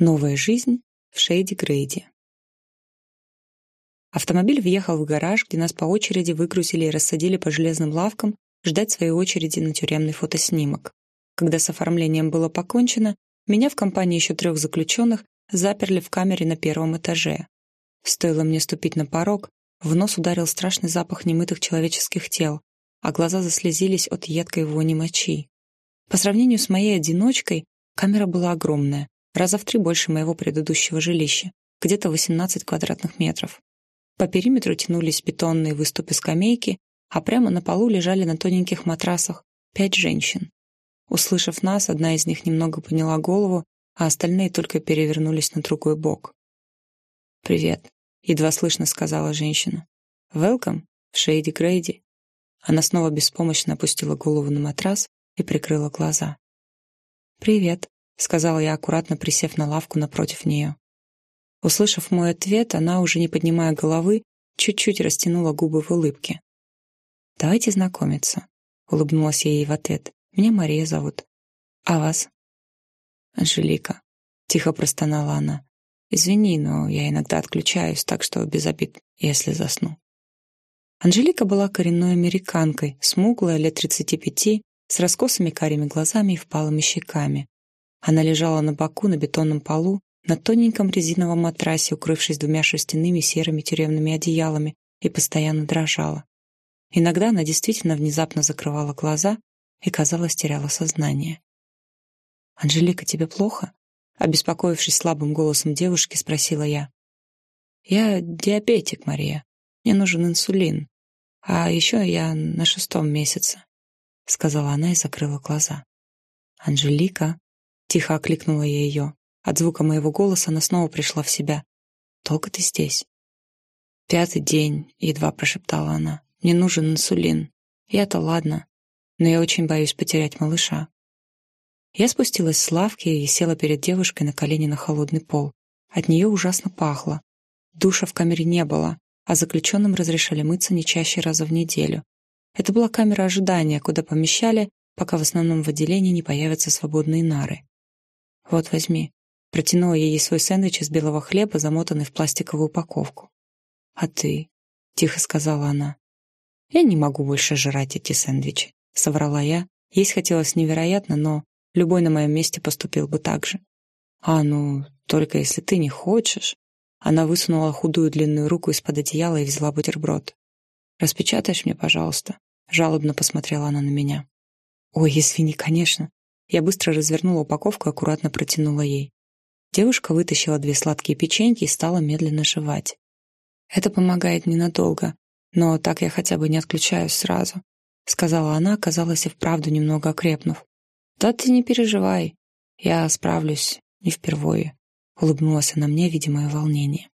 Новая жизнь в Шейди Грейди. Автомобиль въехал в гараж, где нас по очереди выгрузили и рассадили по железным лавкам ждать своей очереди на тюремный фотоснимок. Когда с оформлением было покончено, меня в компании еще трех заключенных заперли в камере на первом этаже. Стоило мне ступить на порог, в нос ударил страшный запах немытых человеческих тел, а глаза заслезились от едкой вони мочи. По сравнению с моей одиночкой, камера была огромная, раза в три больше моего предыдущего жилища, где-то 18 квадратных метров. По периметру тянулись бетонные выступы скамейки, а прямо на полу лежали на тоненьких матрасах пять женщин. Услышав нас, одна из них немного поняла голову, а остальные только перевернулись на другой бок. «Привет», — едва слышно сказала женщина. «Welcome в Шейди Грейди». Она снова беспомощно опустила голову на матрас и прикрыла глаза. «Привет», — сказала я, аккуратно присев на лавку напротив нее. Услышав мой ответ, она, уже не поднимая головы, чуть-чуть растянула губы в улыбке. «Давайте знакомиться», — улыбнулась я ей в ответ. «Меня Мария зовут. А вас?» «Анжелика», — тихо простонала она. «Извини, но я иногда отключаюсь, так что без обид, если засну». Анжелика была коренной американкой, смуглая, лет тридцати пяти, с раскосыми карими глазами и впалыми щеками. Она лежала на боку на бетонном полу, на тоненьком резиновом матрасе, укрывшись двумя шерстяными серыми тюремными одеялами, и постоянно дрожала. Иногда она действительно внезапно закрывала глаза и, казалось, теряла сознание. «Анжелика, тебе плохо?» Обеспокоившись слабым голосом девушки, спросила я. «Я диабетик, Мария. Мне нужен инсулин. А еще я на шестом месяце», — сказала она и закрыла глаза. «Анжелика», Тихо окликнула я ее. От звука моего голоса она снова пришла в себя. «Долго ты здесь?» «Пятый день», — едва прошептала она. «Мне нужен инсулин. И это ладно. Но я очень боюсь потерять малыша». Я спустилась с лавки и села перед девушкой на колени на холодный пол. От нее ужасно пахло. Душа в камере не было, а заключенным разрешали мыться не чаще раза в неделю. Это была камера ожидания, куда помещали, пока в основном в отделении не появятся свободные нары. «Вот, возьми». Протянула ей свой сэндвич из белого хлеба, замотанный в пластиковую упаковку. «А ты?» — тихо сказала она. «Я не могу больше жрать эти сэндвичи», — соврала я. Есть хотелось невероятно, но любой на моем месте поступил бы так же. «А, ну, только если ты не хочешь...» Она высунула худую длинную руку из-под одеяла и взяла бутерброд. «Распечатаешь мне, пожалуйста?» Жалобно посмотрела она на меня. «Ой, извини, конечно. Я быстро развернула упаковку и аккуратно протянула ей. Девушка вытащила две сладкие печеньки и стала медленно жевать. «Это помогает ненадолго, но так я хотя бы не отключаюсь сразу», сказала она, казалось, и вправду немного окрепнув. «Да ты не переживай, я справлюсь, не впервые», улыбнулась она мне, видя мое волнение.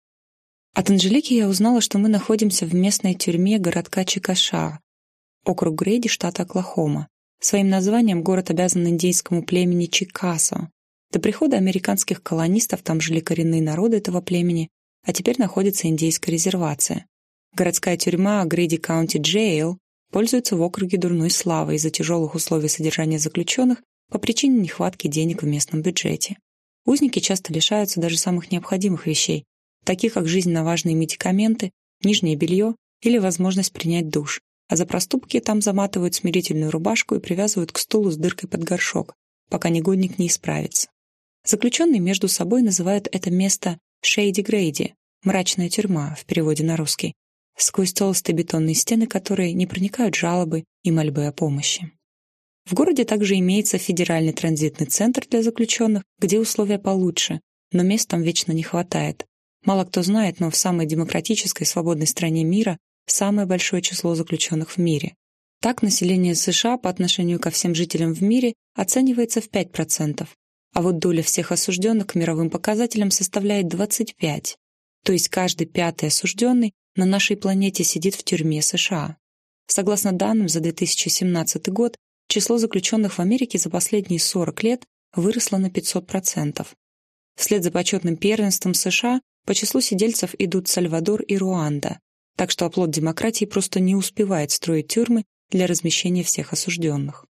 От Анжелики я узнала, что мы находимся в местной тюрьме городка Чикаша, округ Грейди, штата Оклахома. Своим названием город обязан индейскому племени Чикасо. До прихода американских колонистов там жили коренные народы этого племени, а теперь находится индейская резервация. Городская тюрьма Грейди Каунти Джейл пользуется в округе дурной славой из-за тяжелых условий содержания заключенных по причине нехватки денег в местном бюджете. Узники часто лишаются даже самых необходимых вещей, таких как жизненно важные медикаменты, нижнее белье или возможность принять душ, а за проступки там заматывают смирительную рубашку и привязывают к стулу с дыркой под горшок, пока негодник не исправится. Заключенные между собой называют это место «шейди-грейди» — «мрачная тюрьма» в переводе на русский, сквозь толстые бетонные стены которые не проникают жалобы и мольбы о помощи. В городе также имеется федеральный транзитный центр для заключенных, где условия получше, но мест там вечно не хватает. Мало кто знает, но в самой демократической свободной стране мира самое большое число заключенных в мире. Так население США по отношению ко всем жителям в мире оценивается в 5%, а вот доля всех осужденных к мировым показателям составляет 25%, то есть каждый пятый осужденный на нашей планете сидит в тюрьме США. Согласно данным за 2017 год, число заключенных в Америке за последние 40 лет выросло на 500%. Вслед за почетным первенством США по числу сидельцев идут Сальвадор и Руанда, так что оплот демократии просто не успевает строить тюрьмы для размещения всех осужденных.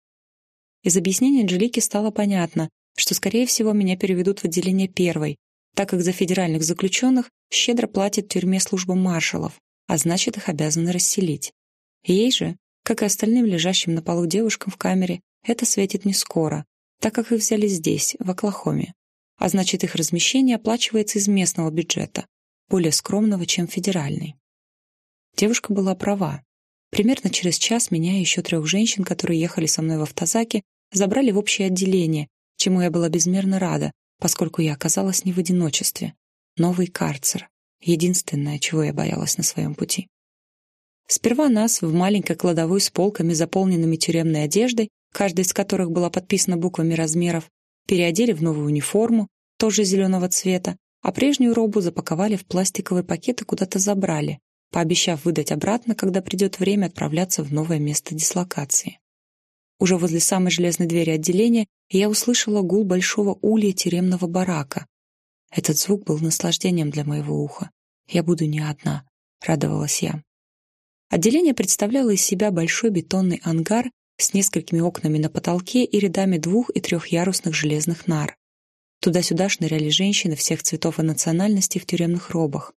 Из объяснения Анжелики стало понятно, что, скорее всего, меня переведут в отделение первой, так как за федеральных заключенных щедро платит тюрьме служба маршалов, а значит, их обязаны расселить. Ей же, как и остальным лежащим на полу девушкам в камере, это светит не скоро, так как их взяли здесь, в Оклахоме. А значит, их размещение оплачивается из местного бюджета, более скромного, чем федеральный. Девушка была права. Примерно через час меня и еще трех женщин, которые ехали со мной в автозаке, забрали в общее отделение, чему я была безмерно рада, поскольку я оказалась не в одиночестве. Новый карцер. Единственное, чего я боялась на своем пути. Сперва нас в маленькой кладовой с полками, заполненными тюремной одеждой, каждая из которых была подписана буквами размеров, переодели в новую униформу, тоже зеленого цвета, а прежнюю робу запаковали в пластиковый пакет и куда-то забрали, пообещав выдать обратно, когда придет время отправляться в новое место дислокации. Уже возле самой железной двери отделения я услышала гул большого улья тюремного барака. Этот звук был наслаждением для моего уха. Я буду не одна, радовалась я. Отделение представляло из себя большой бетонный ангар с несколькими окнами на потолке и рядами двух- и трехъярусных железных нар. Туда-сюда шныряли женщины всех цветов и национальностей в тюремных робах.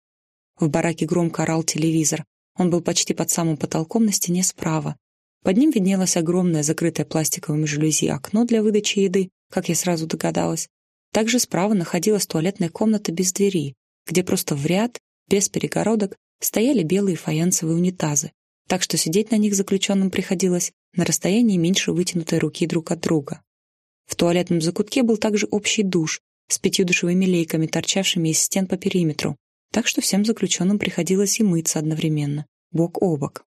В бараке громко орал телевизор. Он был почти под самым потолком на стене справа. Под ним виднелось огромное закрытое пластиковыми жалюзи окно для выдачи еды, как я сразу догадалась. Также справа находилась туалетная комната без двери, где просто в ряд, без перегородок, стояли белые фаянсовые унитазы, так что сидеть на них заключенным приходилось на расстоянии меньше вытянутой руки друг от друга. В туалетном закутке был также общий душ с пятью душевыми лейками, торчавшими из стен по периметру, так что всем заключенным приходилось и мыться одновременно, бок о бок.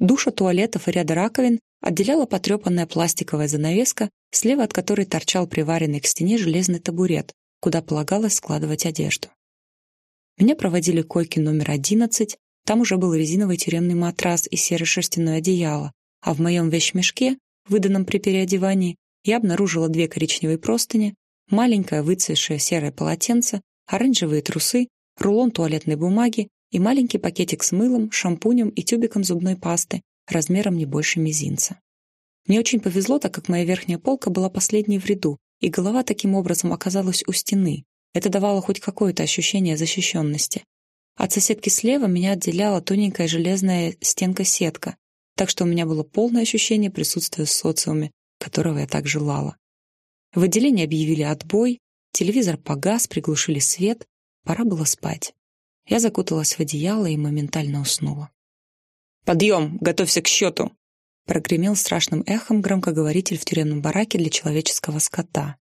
Душа туалетов и ряда раковин отделяла потрепанная пластиковая занавеска, слева от которой торчал приваренный к стене железный табурет, куда полагалось складывать одежду. Меня проводили к койке номер одиннадцать, там уже был резиновый тюремный матрас и серо-шерстяное одеяло, а в моем вещмешке, выданном при переодевании, я обнаружила две коричневые простыни, маленькое выцветшее серое полотенце, оранжевые трусы, рулон туалетной бумаги и маленький пакетик с мылом, шампунем и тюбиком зубной пасты размером не больше мизинца. Мне очень повезло, так как моя верхняя полка была последней в ряду, и голова таким образом оказалась у стены. Это давало хоть какое-то ощущение защищенности. От соседки слева меня отделяла тоненькая железная стенка-сетка, так что у меня было полное ощущение присутствия в социуме, которого я так желала. В отделении объявили отбой, телевизор погас, приглушили свет, пора было спать. Я закуталась в одеяло и моментально уснула. «Подъем! Готовься к счету!» прогремел страшным эхом громкоговоритель в тюремном бараке для человеческого скота.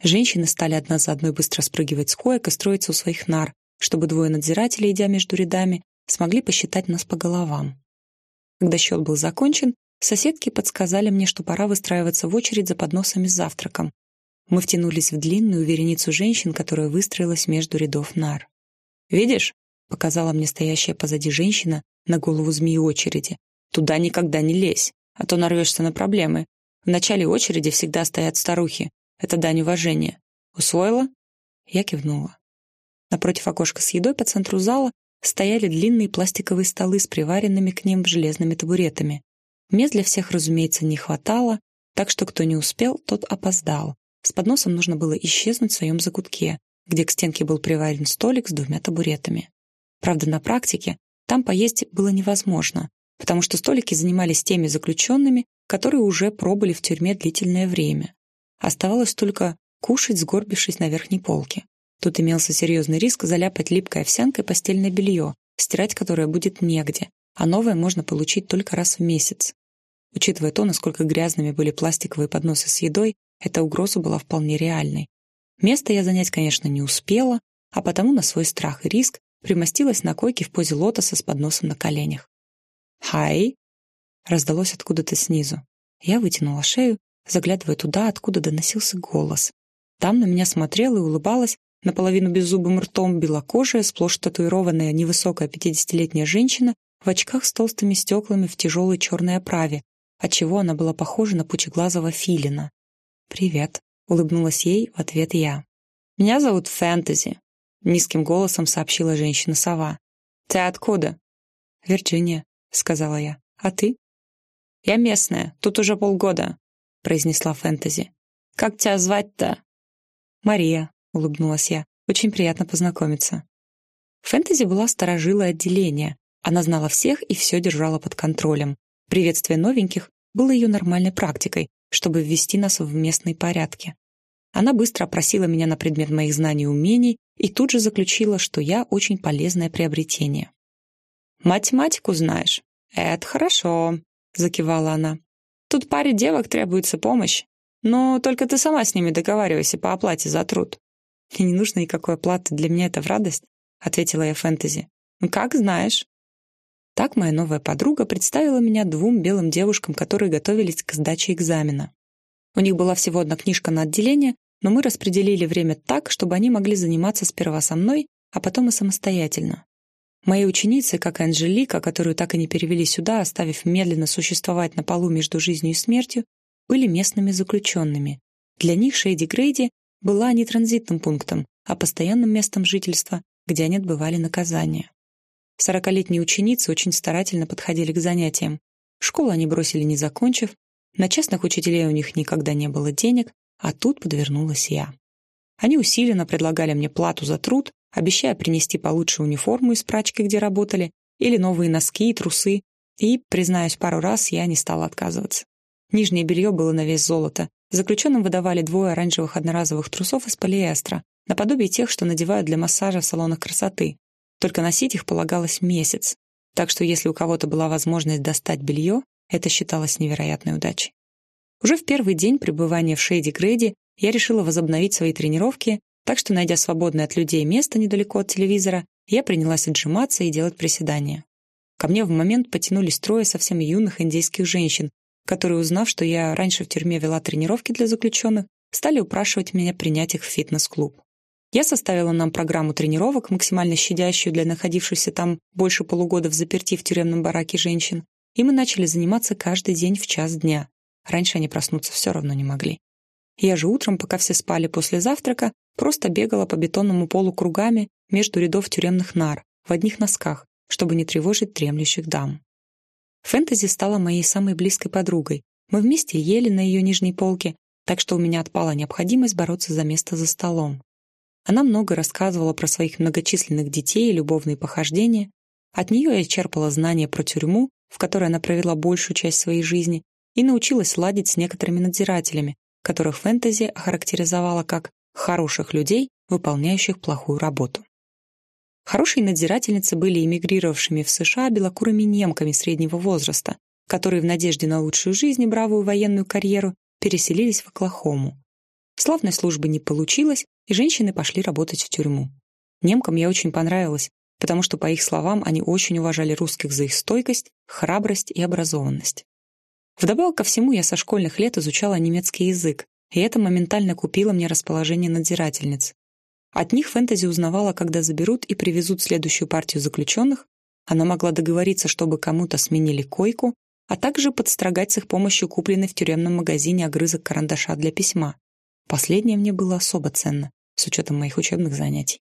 Женщины стали одна за одной быстро спрыгивать с коек и строиться у своих нар, чтобы двое надзирателей, идя между рядами, смогли посчитать нас по головам. Когда счет был закончен, соседки подсказали мне, что пора выстраиваться в очередь за подносами с завтраком. Мы втянулись в длинную вереницу женщин, которая выстроилась между рядов нар. «Видишь?» — показала мне стоящая позади женщина на голову змеи очереди. «Туда никогда не лезь, а то нарвешься на проблемы. В начале очереди всегда стоят старухи. Это дань уважения. Усвоила?» Я кивнула. Напротив окошка с едой по центру зала стояли длинные пластиковые столы с приваренными к ним железными табуретами. Мест для всех, разумеется, не хватало, так что кто не успел, тот опоздал. С подносом нужно было исчезнуть в своем закутке, где к стенке был приварен столик с двумя табуретами. Правда, на практике там поесть было невозможно, потому что столики занимались теми заключенными, которые уже пробыли в тюрьме длительное время. Оставалось только кушать, сгорбившись на верхней полке. Тут имелся серьезный риск заляпать липкой овсянкой постельное белье, стирать которое будет негде, а новое можно получить только раз в месяц. Учитывая то, насколько грязными были пластиковые подносы с едой, эта угроза была вполне реальной. Место я занять, конечно, не успела, а потому на свой страх и риск примостилась на койке в позе лотоса с подносом на коленях. «Хай!» — раздалось откуда-то снизу. Я вытянула шею, заглядывая туда, откуда доносился голос. Там на меня смотрела и улыбалась наполовину беззубым ртом белокожая, сплошь татуированная невысокая пятидесятилетняя женщина в очках с толстыми стеклами в тяжелой черной оправе, отчего она была похожа на пучеглазого филина. «Привет», — улыбнулась ей в ответ я. «Меня зовут Фэнтези», — низким голосом сообщила женщина-сова. «Ты откуда?» «Вирджиния», — сказала я. «А ты?» «Я местная, тут уже полгода», — произнесла Фэнтези. Как тебя звать-то?» «Мария», — улыбнулась я. «Очень приятно познакомиться». Фэнтези была сторожилой отделения. Она знала всех и все держала под контролем. Приветствие новеньких было ее нормальной практикой, чтобы ввести нас в местные порядки. Она быстро опросила меня на предмет моих знаний и умений и тут же заключила, что я очень полезное приобретение. «Математику знаешь? Это хорошо», — закивала она. «Тут паре девок требуется помощь, но только ты сама с ними договаривайся по оплате за труд». «Мне не нужно никакой оплаты, для меня это в радость», — ответила я фэнтези. «Как знаешь». Так моя новая подруга представила меня двум белым девушкам, которые готовились к сдаче экзамена. У них была всего одна книжка на отделение, но мы распределили время так, чтобы они могли заниматься сперва со мной, а потом и самостоятельно. Мои ученицы, как и Анжелика, которую так и не перевели сюда, оставив медленно существовать на полу между жизнью и смертью, были местными заключенными. Для них Шейди Грейди была не транзитным пунктом, а постоянным местом жительства, где они отбывали наказание. Сорокалетние ученицы очень старательно подходили к занятиям. Школу они бросили не закончив, на частных учителей у них никогда не было денег, а тут подвернулась я. Они усиленно предлагали мне плату за труд, обещая принести получше униформу из прачки, где работали, или новые носки и трусы, и, признаюсь, пару раз я не стала отказываться. Нижнее белье было на вес золота. Заключенным выдавали двое оранжевых одноразовых трусов из полиэстера, наподобие тех, что надевают для массажа в салонах красоты. Только носить их полагалось месяц. Так что если у кого-то была возможность достать белье, это считалось невероятной удачей. Уже в первый день пребывания в Шейди Грейди я решила возобновить свои тренировки, так что, найдя свободное от людей место недалеко от телевизора, я принялась отжиматься и делать приседания. Ко мне в момент потянулись трое совсем юных индейских женщин, которые, узнав, что я раньше в тюрьме вела тренировки для заключенных, стали упрашивать меня принять их в фитнес-клуб. Я составила нам программу тренировок, максимально щадящую для находившихся там больше полугода в заперти в тюремном бараке женщин, и мы начали заниматься каждый день в час дня. Раньше они проснуться все равно не могли. Я же утром, пока все спали после завтрака, просто бегала по бетонному полу кругами между рядов тюремных нар, в одних носках, чтобы не тревожить дремлющих дам. Фэнтези стала моей самой близкой подругой. Мы вместе ели на ее нижней полке, так что у меня отпала необходимость бороться за место за столом. Она много рассказывала про своих многочисленных детей и любовные похождения. От нее я черпала знания про тюрьму, в которой она провела большую часть своей жизни, и научилась ладить с некоторыми надзирателями, которых фэнтези охарактеризовала как «хороших людей, выполняющих плохую работу». Хорошие надзирательницы были эмигрировавшими в США белокурыми немками среднего возраста, которые в надежде на лучшую жизнь и бравую военную карьеру переселились в Оклахому. Славной службы не получилось, и женщины пошли работать в тюрьму. Немкам я очень понравилась, потому что, по их словам, они очень уважали русских за их стойкость, храбрость и образованность. Вдобавок ко всему, я со школьных лет изучала немецкий язык, и это моментально купило мне расположение надзирательниц. От них фэнтези узнавала, когда заберут и привезут следующую партию заключенных, она могла договориться, чтобы кому-то сменили койку, а также подстрогать с их помощью купленный в тюремном магазине огрызок карандаша для письма. Последнее мне было особо ценно, с учетом моих учебных занятий.